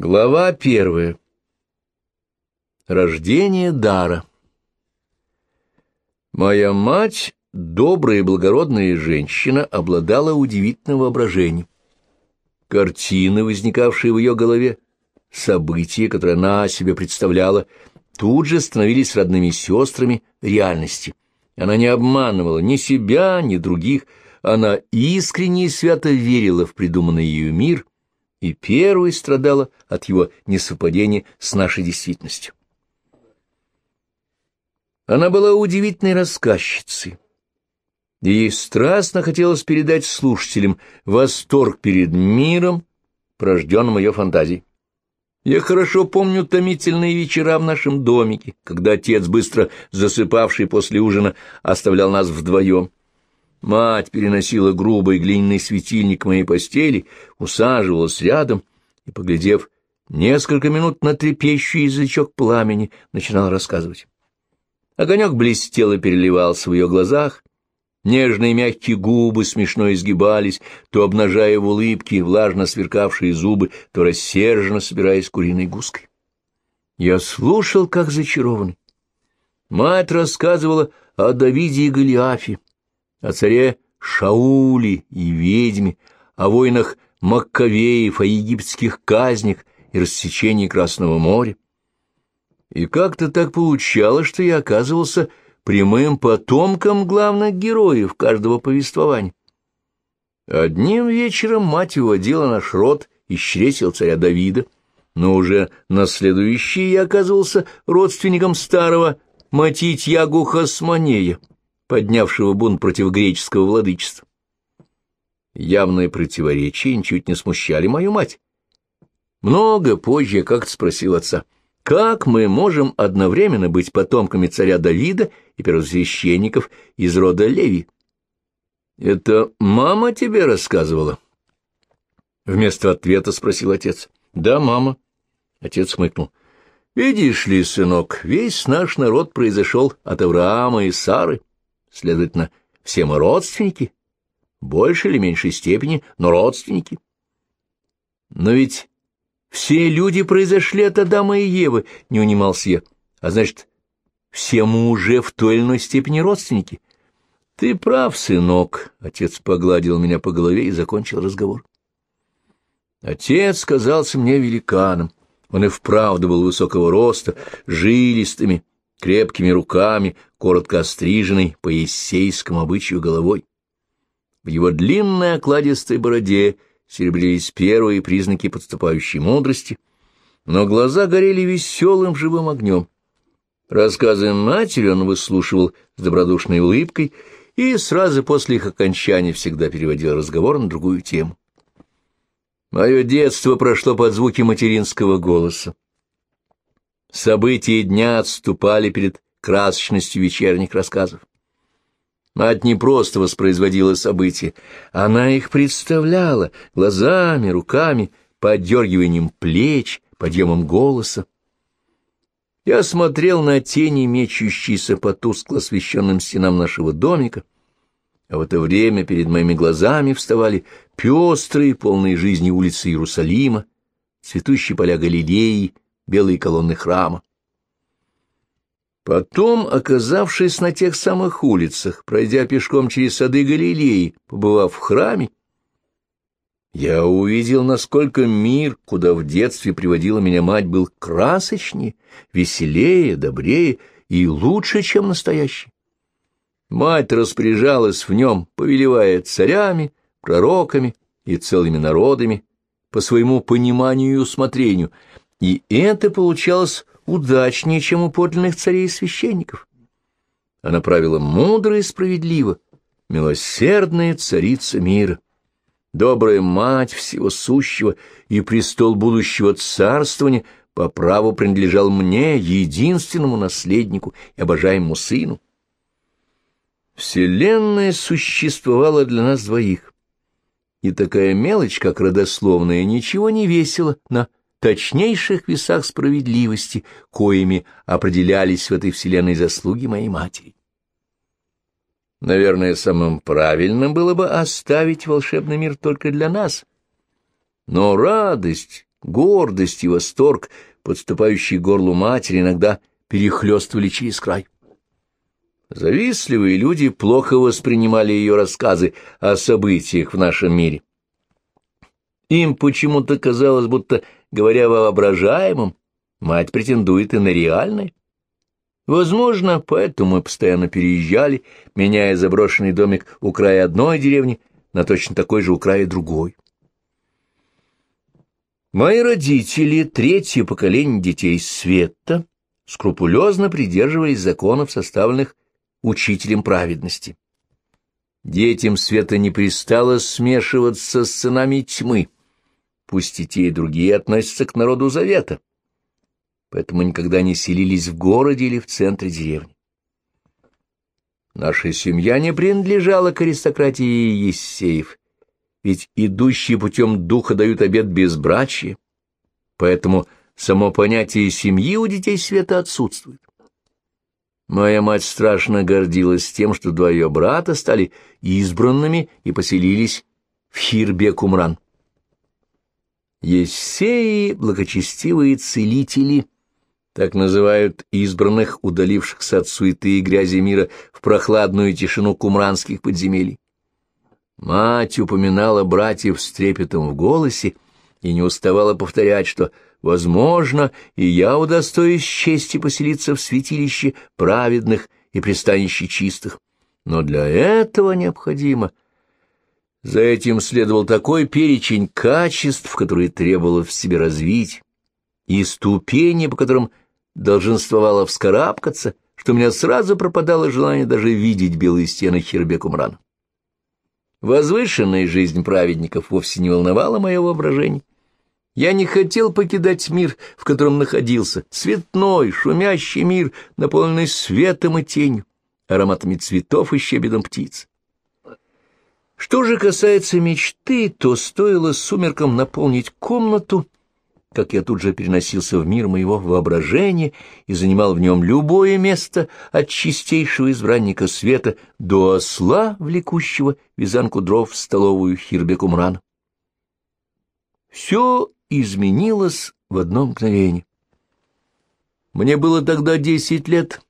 Глава первая. Рождение дара. Моя мать, добрая и благородная женщина, обладала удивительным воображением. Картины, возникавшие в ее голове, события, которые она себе представляла, тут же становились родными сестрами реальности. Она не обманывала ни себя, ни других, она искренне и свято верила в придуманный ею мир — и первой страдала от его несовпадения с нашей действительностью. Она была удивительной рассказчицей, ей страстно хотелось передать слушателям восторг перед миром, порожденным ее фантазией. Я хорошо помню томительные вечера в нашем домике, когда отец, быстро засыпавший после ужина, оставлял нас вдвоем. Мать переносила грубый глиняный светильник моей постели, усаживалась рядом и, поглядев несколько минут на трепещущий язычок пламени, начинала рассказывать. Огонек блестел и переливался в ее глазах, нежные мягкие губы смешно изгибались, то обнажая в улыбке влажно сверкавшие зубы, то рассерженно собираясь куриной гуской. Я слушал, как зачарованный. Мать рассказывала о Давиде и Голиафе, о царе Шауле и ведьме, о войнах Маккавеев, о египетских казнях и рассечении Красного моря. И как-то так получалось, что я оказывался прямым потомком главных героев каждого повествования. Одним вечером мать уводила наш род из чресел царя Давида, но уже на следующий я оказывался родственником старого Матитьягу Хасманея, поднявшего бунт против греческого владычества. Явные противоречия ничуть не смущали мою мать. Много позже как-то спросил отца, как мы можем одновременно быть потомками царя Давида и первосвященников из рода Леви? «Это мама тебе рассказывала?» Вместо ответа спросил отец. «Да, мама». Отец смыкнул. «Видишь ли, сынок, весь наш народ произошел от Авраама и Сары. Следовательно, все мы родственники, больше или меньшей степени, но родственники. Но ведь все люди произошли от Адама и Евы, не унимался я, а значит, все мы уже в той или иной степени родственники. Ты прав, сынок, — отец погладил меня по голове и закончил разговор. Отец казался мне великаном. Он и вправду был высокого роста, жилистыми, крепкими руками, коротко остриженной по ессейскому обычаю головой. В его длинной окладистой бороде серебрились первые признаки подступающей мудрости, но глаза горели веселым живым огнем. Рассказы матери он выслушивал с добродушной улыбкой и сразу после их окончания всегда переводил разговор на другую тему. Мое детство прошло под звуки материнского голоса. События дня отступали перед красочностью вечерних рассказов. Мать не просто воспроизводила события, она их представляла глазами, руками, поддергиванием плеч, подъемом голоса. Я смотрел на тени, мечущиеся по тускло освещенным стенам нашего домика, а в это время перед моими глазами вставали пестрые, полные жизни улицы Иерусалима, цветущие поля Галилеи, белые колонны храма. Потом, оказавшись на тех самых улицах, пройдя пешком через сады Галилеи, побывав в храме, я увидел, насколько мир, куда в детстве приводила меня мать, был красочнее, веселее, добрее и лучше, чем настоящий. Мать распоряжалась в нем, повелевая царями, пророками и целыми народами, по своему пониманию и усмотрению, и это получалось удачнее, чем у подлинных царей и священников. Она правила мудро и справедливо, милосердная царица мира, добрая мать всего сущего и престол будущего царствования по праву принадлежал мне, единственному наследнику и обожаемому сыну. Вселенная существовала для нас двоих, и такая мелочь, как родословная, ничего не весила на точнейших весах справедливости, коими определялись в этой вселенной заслуги моей матери. Наверное, самым правильным было бы оставить волшебный мир только для нас. Но радость Гордость и восторг, подступающие к горлу матери, иногда перехлестывали через край. Завистливые люди плохо воспринимали ее рассказы о событиях в нашем мире. Им почему-то казалось, будто, говоря о воображаемом, мать претендует и на реальное. Возможно, поэтому мы постоянно переезжали, меняя заброшенный домик у края одной деревни на точно такой же у края другой. Мои родители, третье поколение детей света, скрупулезно придерживались законов, составленных учителем праведности. Детям света не пристало смешиваться с сынами тьмы, пусть и те, и другие относятся к народу завета, поэтому никогда не селились в городе или в центре деревни. Наша семья не принадлежала к аристократии Ессеев, ведь идущие путем духа дают обет безбрачия, поэтому само понятие семьи у детей света отсутствует. Моя мать страшно гордилась тем, что два ее брата стали избранными и поселились в Хирбе-Кумран. Ессеи — благочестивые целители, так называют избранных, удалившихся от суеты и грязи мира в прохладную тишину кумранских подземелий. Мать упоминала братьев с трепетом в голосе и не уставала повторять, что — Возможно, и я удостоюсь чести поселиться в святилище праведных и пристанище чистых. Но для этого необходимо... За этим следовал такой перечень качеств, которые требовало в себе развить, и ступени, по которым долженствовало вскарабкаться, что у меня сразу пропадало желание даже видеть белые стены Хербекумрана. Возвышенная жизнь праведников вовсе не волновала мое воображение. Я не хотел покидать мир, в котором находился, цветной, шумящий мир, наполненный светом и тенью, ароматами цветов и щебетом птиц. Что же касается мечты, то стоило сумеркам наполнить комнату, как я тут же переносился в мир моего воображения и занимал в нем любое место от чистейшего избранника света до осла, влекущего вязанку дров в столовую Хирбекумрана. Все изменилось в одно мгновение. Мне было тогда десять лет.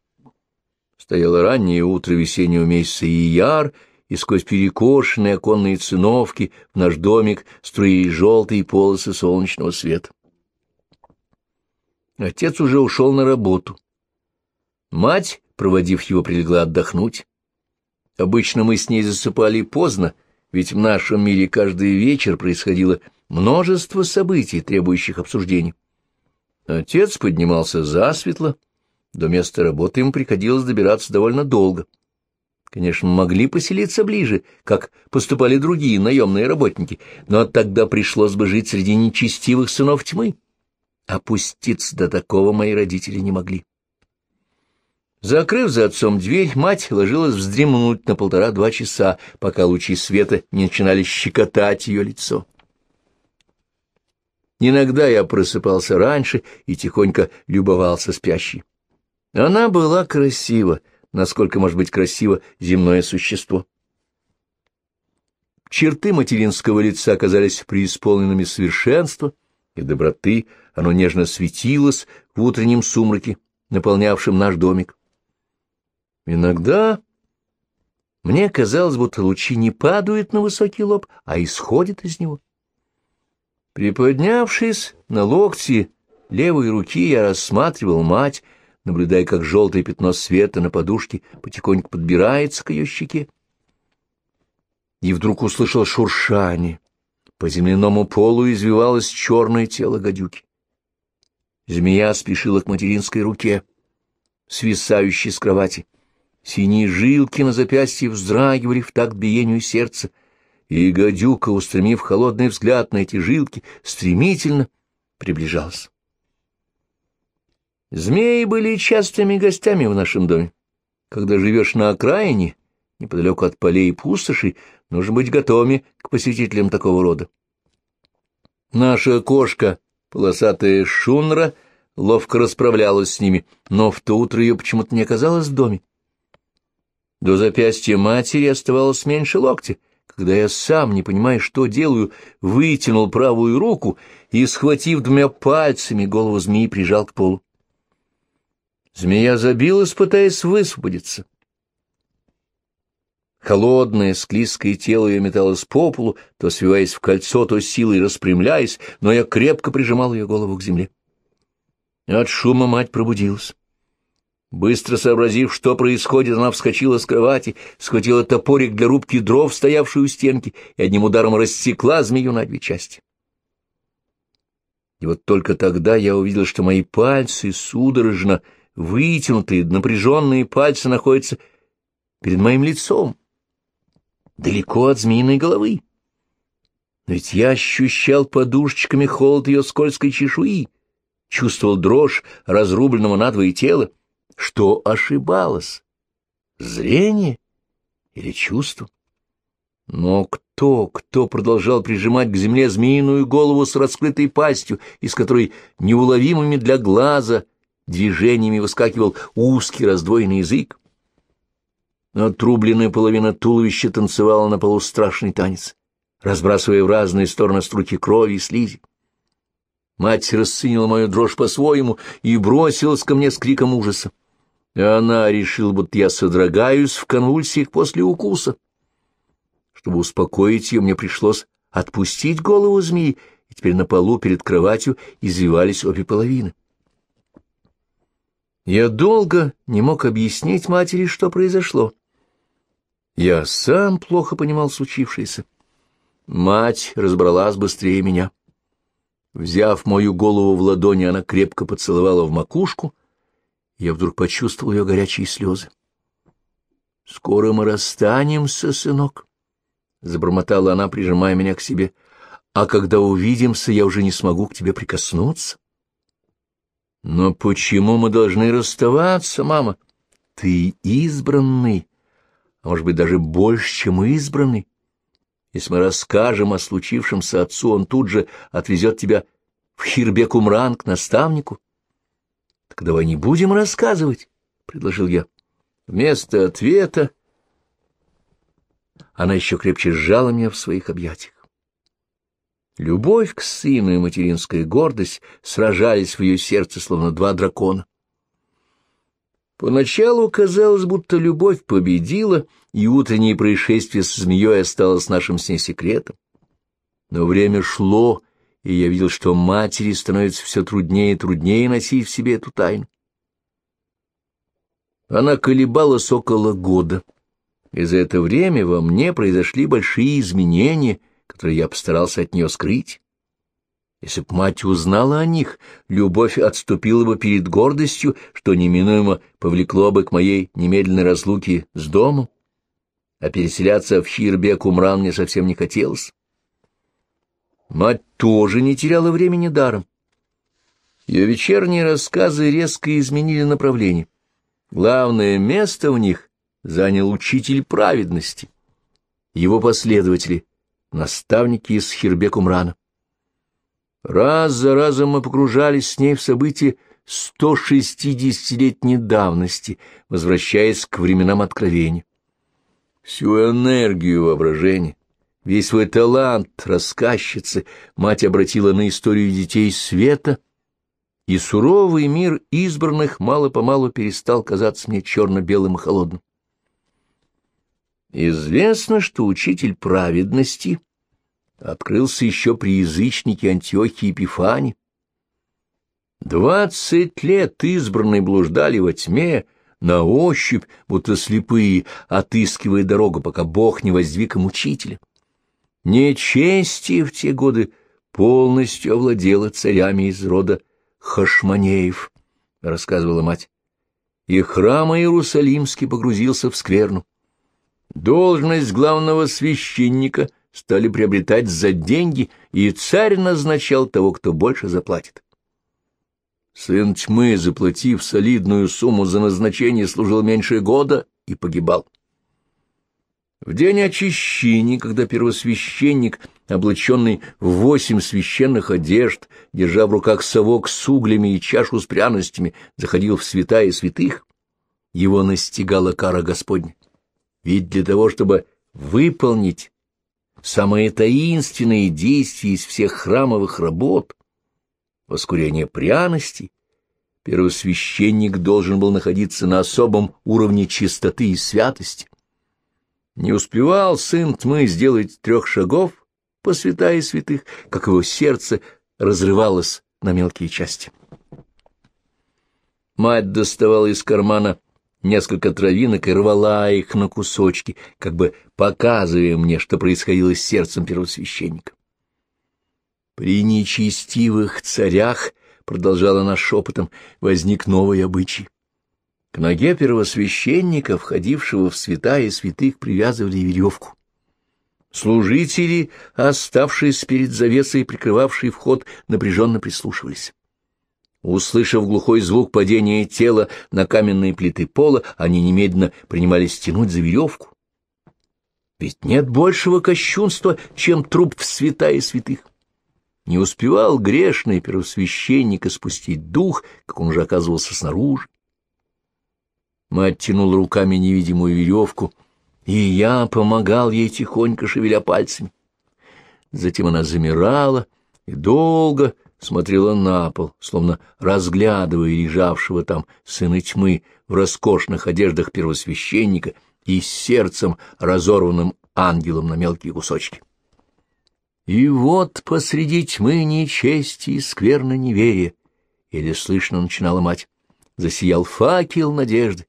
Стояло раннее утро весеннего месяца Ияр, и сквозь перекошенные оконные циновки в наш домик струились желтые полосы солнечного света. Отец уже ушел на работу. Мать, проводив его, прилегла отдохнуть. Обычно мы с ней засыпали поздно, ведь в нашем мире каждый вечер происходило множество событий, требующих обсуждений. Отец поднимался засветло, до места работы ему приходилось добираться довольно долго. Конечно, могли поселиться ближе, как поступали другие наемные работники, но тогда пришлось бы жить среди нечестивых сынов тьмы. Опуститься до такого мои родители не могли. Закрыв за отцом дверь, мать ложилась вздремнуть на полтора-два часа, пока лучи света не начинали щекотать ее лицо. Иногда я просыпался раньше и тихонько любовался спящей. Она была красива, насколько может быть красиво земное существо. Черты материнского лица оказались преисполненными совершенства и доброты, оно нежно светилось в утреннем сумраке, наполнявшем наш домик. Иногда мне казалось, будто лучи не падают на высокий лоб, а исходят из него. Приподнявшись на локти левой руки, я рассматривал мать, наблюдая, как желтое пятно света на подушке потихоньку подбирается к ее щеке. И вдруг услышал шуршание. По земляному полу извивалось черное тело гадюки. Змея спешила к материнской руке, свисающей с кровати. Синие жилки на запястье вздрагивали в такт биению сердца — и гадюка, устремив холодный взгляд на эти жилки, стремительно приближался. Змеи были частыми гостями в нашем доме. Когда живешь на окраине, неподалеку от полей и пустошей, нужно быть готовыми к посетителям такого рода. Наша кошка, полосатая шунра, ловко расправлялась с ними, но в то утро ее почему-то не оказалось в доме. До запястья матери оставалось меньше локтя, когда я сам, не понимая, что делаю, вытянул правую руку и, схватив двумя пальцами, голову змеи прижал к полу. Змея забилась, пытаясь высвободиться. Холодное, склизкое тело ее металось по полу, то свиваясь в кольцо, то силой распрямляясь, но я крепко прижимал ее голову к земле. От шума мать пробудилась. Быстро сообразив, что происходит, она вскочила с кровати, схватила топорик для рубки дров, стоявший у стенки, и одним ударом рассекла змею на две части. И вот только тогда я увидел, что мои пальцы, судорожно вытянутые, напряженные пальцы находятся перед моим лицом, далеко от змеиной головы. Но ведь я ощущал подушечками холод ее скользкой чешуи, чувствовал дрожь разрубленного надвое тела, что ошибалось? Зрение или чувство? Но кто, кто продолжал прижимать к земле змеиную голову с раскрытой пастью, из которой неуловимыми для глаза движениями выскакивал узкий раздвоенный язык? Отрубленная половина туловища танцевала на полу страшный танец, разбрасывая в разные стороны струки крови и слизи. Мать расценила мою дрожь по-своему и бросилась ко мне с криком ужаса. Она решила, будто я содрогаюсь в конвульсиях после укуса. Чтобы успокоить ее, мне пришлось отпустить голову змеи, и теперь на полу перед кроватью извивались обе половины. Я долго не мог объяснить матери, что произошло. Я сам плохо понимал случившееся. Мать разобралась быстрее меня. Взяв мою голову в ладони, она крепко поцеловала в макушку — я вдруг почувствовал ее горячие слезы. — Скоро мы расстанемся, сынок, — забормотала она, прижимая меня к себе. — А когда увидимся, я уже не смогу к тебе прикоснуться. — Но почему мы должны расставаться, мама? Ты избранный, а может быть, даже больше, чем избранный. Если мы расскажем о случившемся отцу, он тут же отвезет тебя в Хирбек-Умран к наставнику. Так давай не будем рассказывать, — предложил я. Вместо ответа она еще крепче сжала меня в своих объятиях. Любовь к сыну и материнская гордость сражались в ее сердце, словно два дракона. Поначалу казалось, будто любовь победила, и утреннее происшествие с змеей осталось нашим с ней секретом. Но время шло, и я видел, что матери становится все труднее и труднее носить в себе эту тайну. Она колебалась около года, и за это время во мне произошли большие изменения, которые я постарался от нее скрыть. Если б мать узнала о них, любовь отступила бы перед гордостью, что неминуемо повлекло бы к моей немедленной разлуке с домом, а переселяться в Хирбек-Умран мне совсем не хотелось. Мать тоже не теряла времени даром. Ее вечерние рассказы резко изменили направление. Главное место в них занял учитель праведности, его последователи, наставники из Хирбек-Умрана. Раз за разом мы погружались с ней в события 160-летней давности, возвращаясь к временам откровения. Всю энергию воображения, Весь свой талант рассказчицы мать обратила на историю детей света, и суровый мир избранных мало-помалу перестал казаться мне черно-белым и холодным. Известно, что учитель праведности открылся еще при язычнике Антиохии Епифане. Двадцать лет избранные блуждали во тьме, на ощупь, будто слепые, отыскивая дорогу, пока Бог не воздвиг им учителя. Нечестие в те годы полностью овладело царями из рода Хашманеев, — рассказывала мать. И храм Иерусалимский погрузился в скверну. Должность главного священника стали приобретать за деньги, и царь назначал того, кто больше заплатит. Сын тьмы, заплатив солидную сумму за назначение, служил меньше года и погибал. В день очищения, когда первосвященник, облаченный в восемь священных одежд, держа в руках совок с углями и чашу с пряностями, заходил в святая святых, его настигала кара Господня. Ведь для того, чтобы выполнить самые таинственные действия из всех храмовых работ, воскурение пряностей, первосвященник должен был находиться на особом уровне чистоты и святости. Не успевал сын тьмы сделать трех шагов по святая святых, как его сердце разрывалось на мелкие части. Мать доставала из кармана несколько травинок и рвала их на кусочки, как бы показывая мне, что происходило с сердцем первосвященника. При нечестивых царях, — продолжала она шепотом, — возник новый обычай. К ноге первосвященника, входившего в святая святых, привязывали веревку. Служители, оставшиеся перед завесой, прикрывавшие вход, напряженно прислушивались. Услышав глухой звук падения тела на каменные плиты пола, они немедленно принимались тянуть за веревку. Ведь нет большего кощунства, чем труп в святая святых. Не успевал грешный первосвященник спустить дух, как он уже оказывался снаружи. Мать тянула руками невидимую веревку, и я помогал ей тихонько шевеля пальцами. Затем она замирала и долго смотрела на пол, словно разглядывая лежавшего там сына тьмы в роскошных одеждах первосвященника и сердцем, разорванным ангелом на мелкие кусочки. И вот посреди тьмы нечести и скверно неверия, еле слышно начинала мать, засиял факел надежды.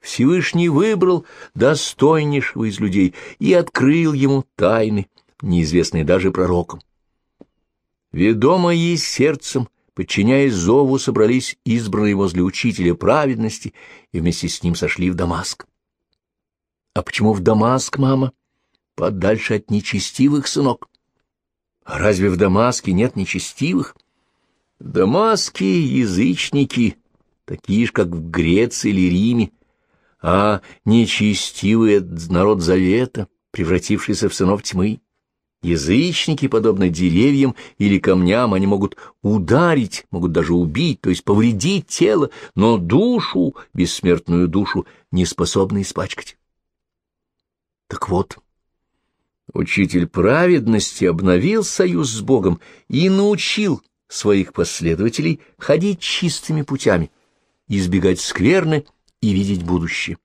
Всевышний выбрал достойнейшего из людей и открыл ему тайны, неизвестные даже пророкам. Ведомые сердцем, подчиняясь зову, собрались избранные возле учителя праведности и вместе с ним сошли в Дамаск. А почему в Дамаск, мама? Подальше от нечестивых, сынок. А разве в Дамаске нет нечестивых? В Дамаске язычники, такие же, как в Греции или Риме, а нечестивый — народ завета, превратившийся в сынов тьмы. Язычники, подобно деревьям или камням, они могут ударить, могут даже убить, то есть повредить тело, но душу, бессмертную душу, не способны испачкать. Так вот, учитель праведности обновил союз с Богом и научил своих последователей ходить чистыми путями, избегать скверны и видеть будущее.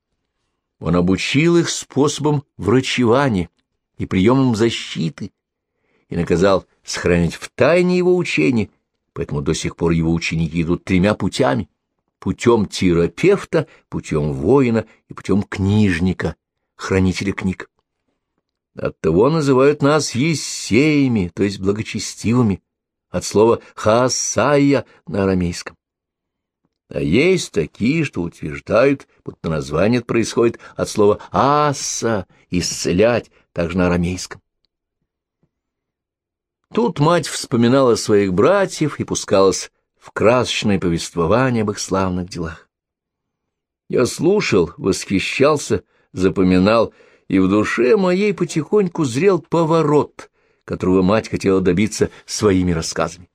Он обучил их способом врачевания, и приемом защиты, и наказал сохранить в тайне его учения, поэтому до сих пор его ученики идут тремя путями — путем терапевта, путем воина и путем книжника, хранителя книг. Оттого называют нас есеями, то есть благочестивыми, от слова «хаасая» на арамейском. А есть такие, что утверждают, будто название происходит от слова «аса» — «исцелять», также на арамейском. Тут мать вспоминала своих братьев и пускалась в красочное повествование об их славных делах. Я слушал, восхищался, запоминал, и в душе моей потихоньку зрел поворот, которого мать хотела добиться своими рассказами.